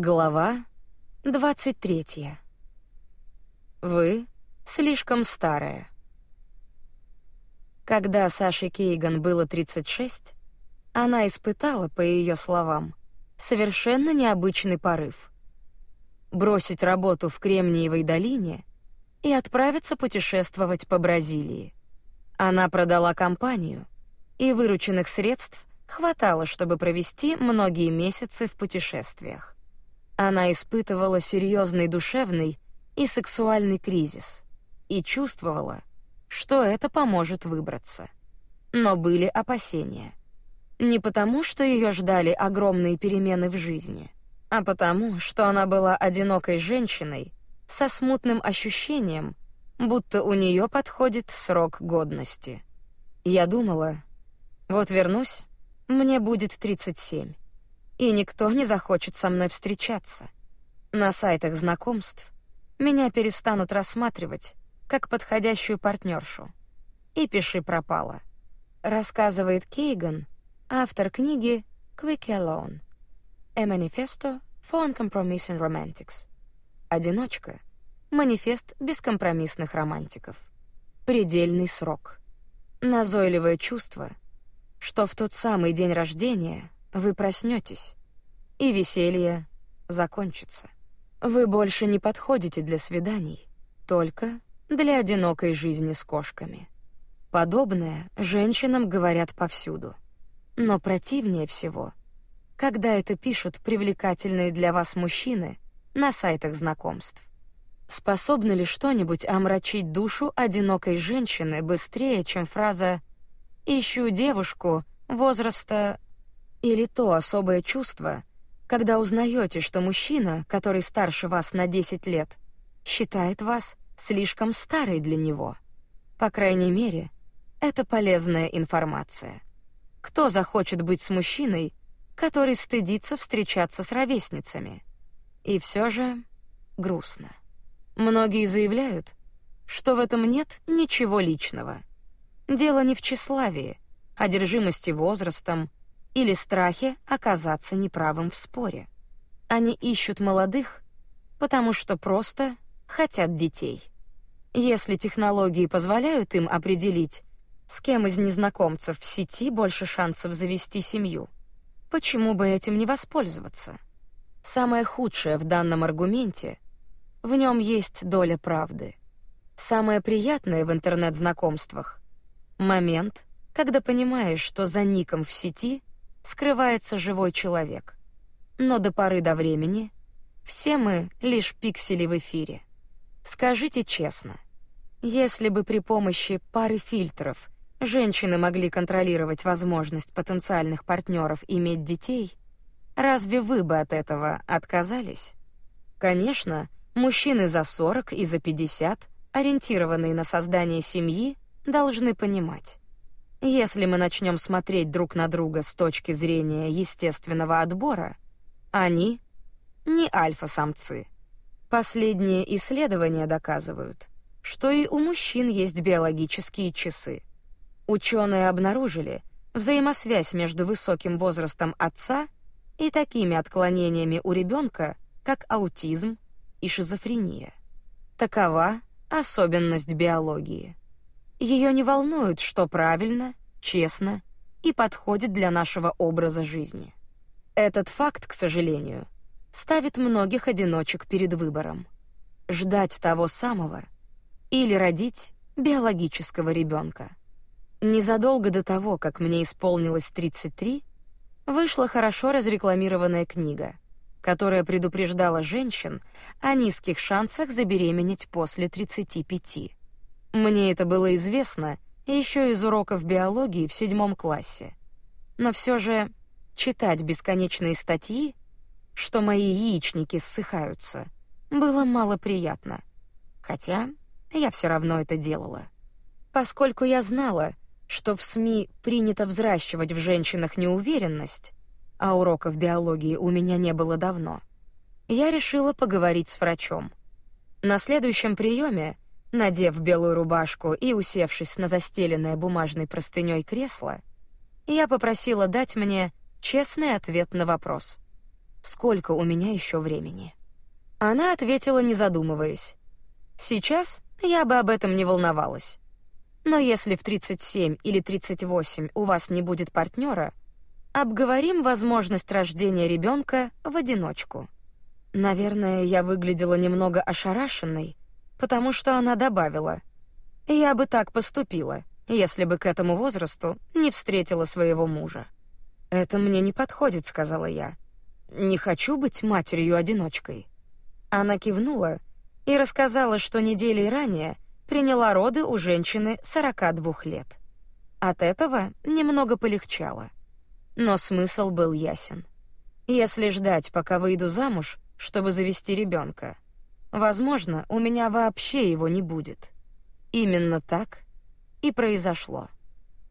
Глава 23. Вы слишком старая. Когда Саше Кейган было 36, она испытала, по ее словам, совершенно необычный порыв. Бросить работу в Кремниевой долине и отправиться путешествовать по Бразилии. Она продала компанию, и вырученных средств хватало, чтобы провести многие месяцы в путешествиях. Она испытывала серьезный душевный и сексуальный кризис и чувствовала, что это поможет выбраться. Но были опасения. Не потому, что ее ждали огромные перемены в жизни, а потому, что она была одинокой женщиной со смутным ощущением, будто у нее подходит срок годности. Я думала, вот вернусь, мне будет 37 и никто не захочет со мной встречаться. На сайтах знакомств меня перестанут рассматривать как подходящую партнершу. И пиши пропало. Рассказывает Кейган, автор книги Quick Alone. A Manifesto for Uncompromising Romantics. Одиночка. Манифест бескомпромиссных романтиков. Предельный срок. Назойливое чувство, что в тот самый день рождения вы проснетесь, и веселье закончится. Вы больше не подходите для свиданий, только для одинокой жизни с кошками. Подобное женщинам говорят повсюду. Но противнее всего, когда это пишут привлекательные для вас мужчины на сайтах знакомств. Способно ли что-нибудь омрачить душу одинокой женщины быстрее, чем фраза «ищу девушку возраста или то особое чувство, когда узнаете, что мужчина, который старше вас на 10 лет, считает вас слишком старой для него. По крайней мере, это полезная информация. Кто захочет быть с мужчиной, который стыдится встречаться с ровесницами? И все же грустно. Многие заявляют, что в этом нет ничего личного. Дело не в тщеславии, одержимости возрастом или страхе оказаться неправым в споре. Они ищут молодых, потому что просто хотят детей. Если технологии позволяют им определить, с кем из незнакомцев в сети больше шансов завести семью, почему бы этим не воспользоваться? Самое худшее в данном аргументе — в нем есть доля правды. Самое приятное в интернет-знакомствах — момент, когда понимаешь, что за ником в сети скрывается живой человек. Но до поры до времени все мы лишь пиксели в эфире. Скажите честно, если бы при помощи пары фильтров женщины могли контролировать возможность потенциальных партнеров иметь детей, разве вы бы от этого отказались? Конечно, мужчины за 40 и за 50, ориентированные на создание семьи, должны понимать. Если мы начнем смотреть друг на друга с точки зрения естественного отбора, они не альфа-самцы. Последние исследования доказывают, что и у мужчин есть биологические часы. Ученые обнаружили взаимосвязь между высоким возрастом отца и такими отклонениями у ребенка, как аутизм и шизофрения. Такова особенность биологии. Ее не волнует, что правильно, честно и подходит для нашего образа жизни. Этот факт, к сожалению, ставит многих одиночек перед выбором: ждать того самого или родить биологического ребенка. Незадолго до того, как мне исполнилось 33, вышла хорошо разрекламированная книга, которая предупреждала женщин о низких шансах забеременеть после 35. Мне это было известно еще из уроков биологии в седьмом классе. Но все же читать бесконечные статьи, что мои яичники ссыхаются, было мало приятно. Хотя я все равно это делала. Поскольку я знала, что в СМИ принято взращивать в женщинах неуверенность, а уроков биологии у меня не было давно, я решила поговорить с врачом. На следующем приеме Надев белую рубашку и усевшись на застеленное бумажной простыней кресло, я попросила дать мне честный ответ на вопрос: сколько у меня еще времени. Она ответила, не задумываясь. Сейчас я бы об этом не волновалась. Но если в 37 или 38 у вас не будет партнера, обговорим возможность рождения ребенка в одиночку. Наверное, я выглядела немного ошарашенной, потому что она добавила: "Я бы так поступила, если бы к этому возрасту не встретила своего мужа". "Это мне не подходит", сказала я. "Не хочу быть матерью-одиночкой". Она кивнула и рассказала, что недели ранее приняла роды у женщины 42 лет. От этого немного полегчало. Но смысл был ясен. Если ждать, пока выйду замуж, чтобы завести ребенка, возможно, у меня вообще его не будет. Именно так и произошло.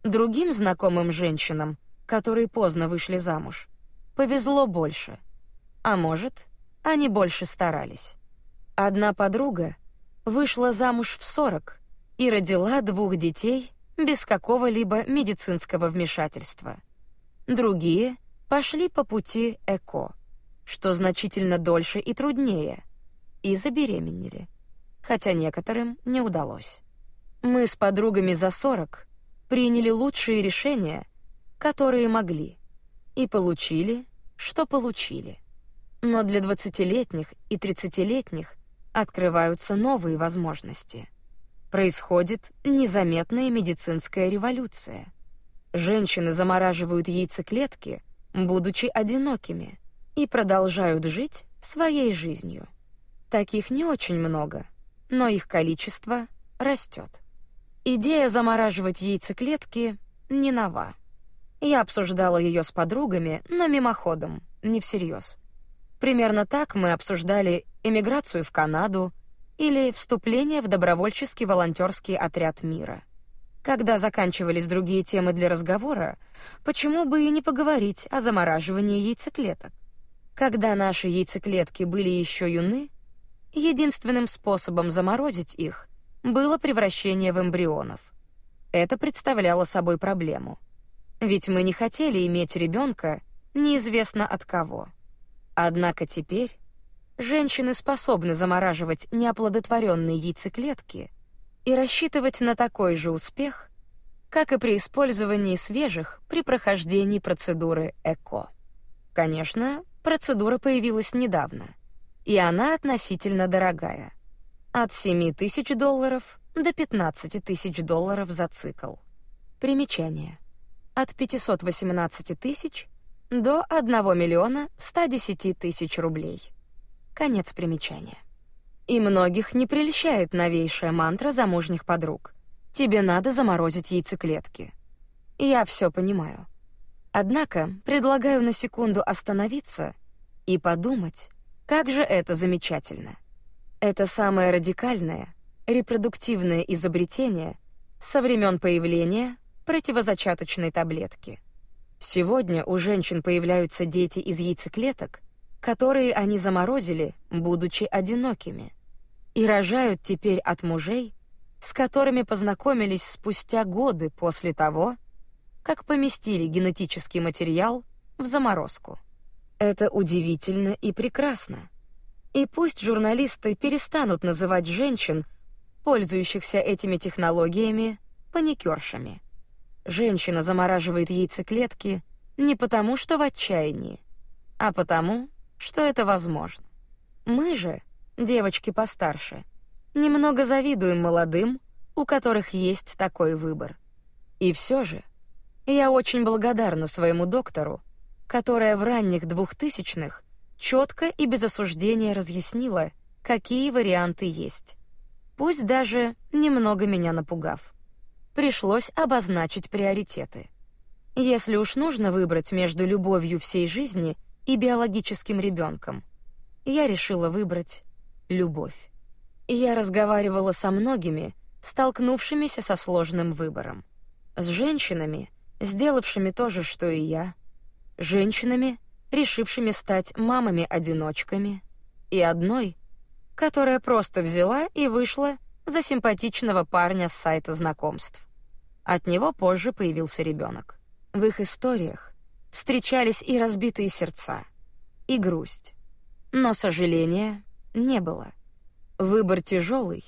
Другим знакомым женщинам, которые поздно вышли замуж, повезло больше. А может, они больше старались. Одна подруга вышла замуж в 40 и родила двух детей без какого-либо медицинского вмешательства. Другие пошли по пути ЭКО, что значительно дольше и труднее, и забеременели, хотя некоторым не удалось. Мы с подругами за 40 приняли лучшие решения, которые могли, и получили, что получили. Но для двадцатилетних и тридцатилетних открываются новые возможности. Происходит незаметная медицинская революция. Женщины замораживают яйцеклетки, будучи одинокими, и продолжают жить своей жизнью. Таких не очень много, но их количество растет. Идея замораживать яйцеклетки не нова. Я обсуждала ее с подругами, но мимоходом, не всерьез. Примерно так мы обсуждали эмиграцию в Канаду или вступление в добровольческий волонтерский отряд мира. Когда заканчивались другие темы для разговора, почему бы и не поговорить о замораживании яйцеклеток? Когда наши яйцеклетки были еще юны, единственным способом заморозить их было превращение в эмбрионов. Это представляло собой проблему. Ведь мы не хотели иметь ребенка неизвестно от кого. Однако теперь женщины способны замораживать неоплодотворенные яйцеклетки и рассчитывать на такой же успех, как и при использовании свежих при прохождении процедуры ЭКО. Конечно, процедура появилась недавно, и она относительно дорогая. От 7 тысяч долларов до 15 тысяч долларов за цикл. Примечание. От 518 тысяч до 1 миллиона 110 тысяч рублей. Конец примечания. И многих не прельщает новейшая мантра замужних подруг. Тебе надо заморозить яйцеклетки. Я все понимаю. Однако предлагаю на секунду остановиться и подумать, как же это замечательно. Это самое радикальное, репродуктивное изобретение со времен появления противозачаточной таблетки — Сегодня у женщин появляются дети из яйцеклеток, которые они заморозили, будучи одинокими, и рожают теперь от мужей, с которыми познакомились спустя годы после того, как поместили генетический материал в заморозку. Это удивительно и прекрасно. И пусть журналисты перестанут называть женщин, пользующихся этими технологиями, паникершами. Женщина замораживает яйцеклетки не потому, что в отчаянии, а потому, что это возможно. Мы же, девочки постарше, немного завидуем молодым, у которых есть такой выбор. И все же, я очень благодарна своему доктору, которая в ранних двухтысячных четко и без осуждения разъяснила, какие варианты есть, пусть даже немного меня напугав пришлось обозначить приоритеты. Если уж нужно выбрать между любовью всей жизни и биологическим ребенком, я решила выбрать любовь. Я разговаривала со многими, столкнувшимися со сложным выбором. С женщинами, сделавшими то же, что и я, женщинами, решившими стать мамами-одиночками, и одной, которая просто взяла и вышла за симпатичного парня с сайта знакомств. От него позже появился ребенок. В их историях встречались и разбитые сердца, и грусть. Но сожаления не было. Выбор тяжелый,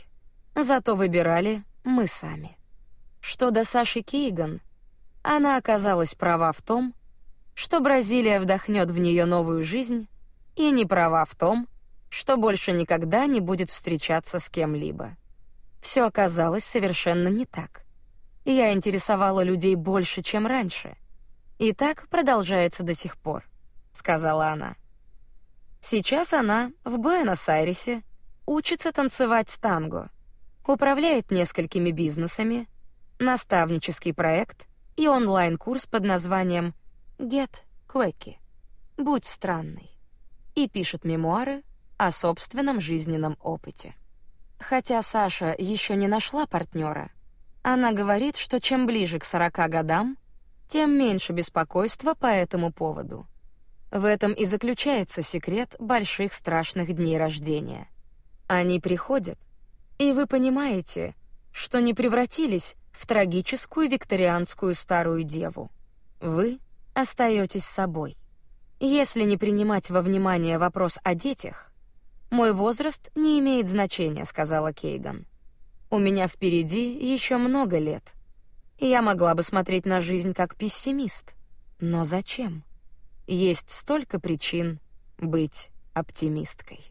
зато выбирали мы сами. Что до Саши Кейган, она оказалась права в том, что Бразилия вдохнет в нее новую жизнь, и не права в том, что больше никогда не будет встречаться с кем-либо. Все оказалось совершенно не так. Я интересовала людей больше, чем раньше. И так продолжается до сих пор, сказала она. Сейчас она в Буэнос-Айресе учится танцевать танго, управляет несколькими бизнесами, наставнический проект и онлайн-курс под названием Get Quacky. Будь странный. И пишет мемуары о собственном жизненном опыте. Хотя Саша еще не нашла партнера, она говорит, что чем ближе к 40 годам, тем меньше беспокойства по этому поводу. В этом и заключается секрет больших страшных дней рождения. Они приходят, и вы понимаете, что не превратились в трагическую викторианскую старую деву. Вы остаетесь собой. Если не принимать во внимание вопрос о детях, мой возраст не имеет значения, сказала Кейган. У меня впереди еще много лет. Я могла бы смотреть на жизнь как пессимист, но зачем? Есть столько причин быть оптимисткой.